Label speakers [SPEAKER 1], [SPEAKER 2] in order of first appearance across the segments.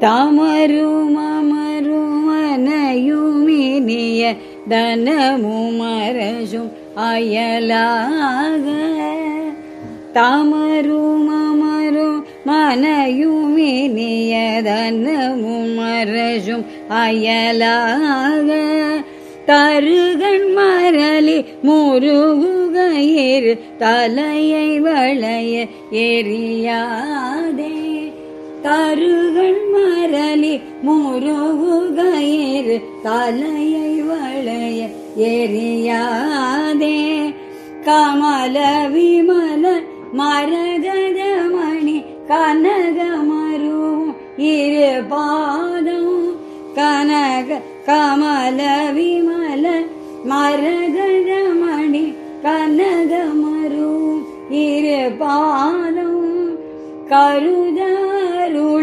[SPEAKER 1] தமரும் தனமுமரசும் அயலாக. தமரும் மனையுமினிய தனமுமரசும் அயலாக. தருகன் மரளி முருகுகயிறு தலையை வளைய எரியாதே. தருகன் மரளி முருகுகயிறு தலையை வளைய எரியாதே கமல விமல மரகதமணி கனகமரும் இரு பாதம் கனக கமல விமல மரகதமணி கனகமரும் இரு பாதம்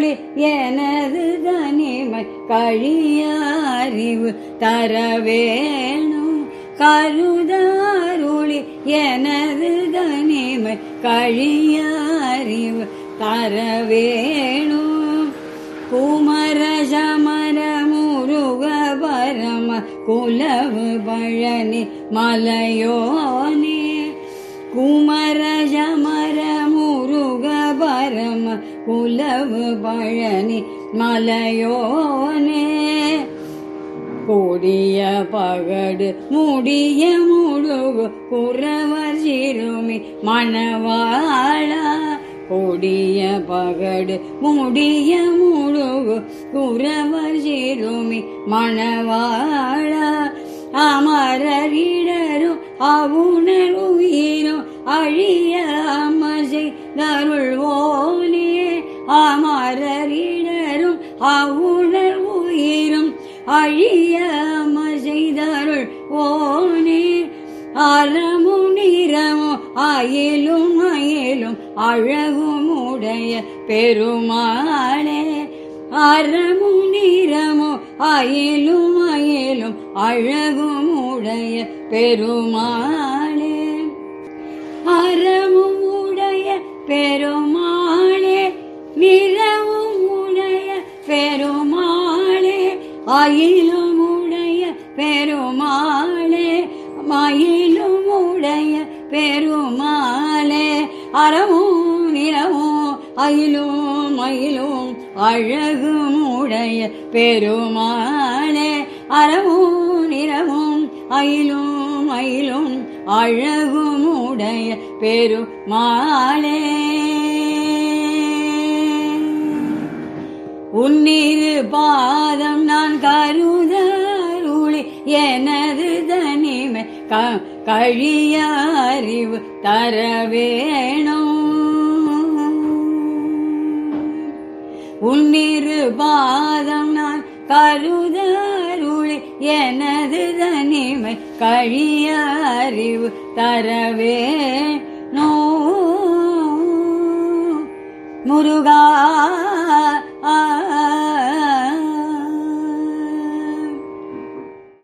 [SPEAKER 1] கருதாருளி எனது தனிமை கழியறிவு தர வேணும் கருதாருளி எனது தனிமை கழியறிவு தர வேணும் குமர சமர முருக பரம குலவு பழனி மலையோனே. குமர சமர பரம பழனி மலையோனே. கொடிய பகடு முடிய முழுகு குறவர் சிறுமி மணவாளா. கொடிய பகடு முடிய முழுகு குறவர் சிறுமி மணவாளா. அமரரிடரும் அவுணர் உயிரும் அழிய அமசை தருள்வோனே அமரரிடரும் அவுணர் உயிரும் அழியாம செய்தருள் ஓனே. அறமும் நிறமும் அயலும் அயலும் அழகும் உடைய பெருமாளே. அறமும் நிறமும் அயலும் அயலும் அழகும் உடைய பெருமாளே. அறமும் உடைய பெருமா அயிலும் உடைய பெருமாளே மயிலும் உடைய பெருமாளே. அறமும் நிறமும் அயிலும் மயிலும் அழகும் உடைய பெருமாளே. அறமும் நிறமும் அயிலும் மயிலும் அழகும் உடைய பெருமாளே. உன்னிரு பா எனது தனிமை க கழிய அறிவு தர வேணும். உன்னிரு பாதம் நான் கருதருளி எனது தனிமை கழிய அறிவு தரவே நோ முருகா ஆ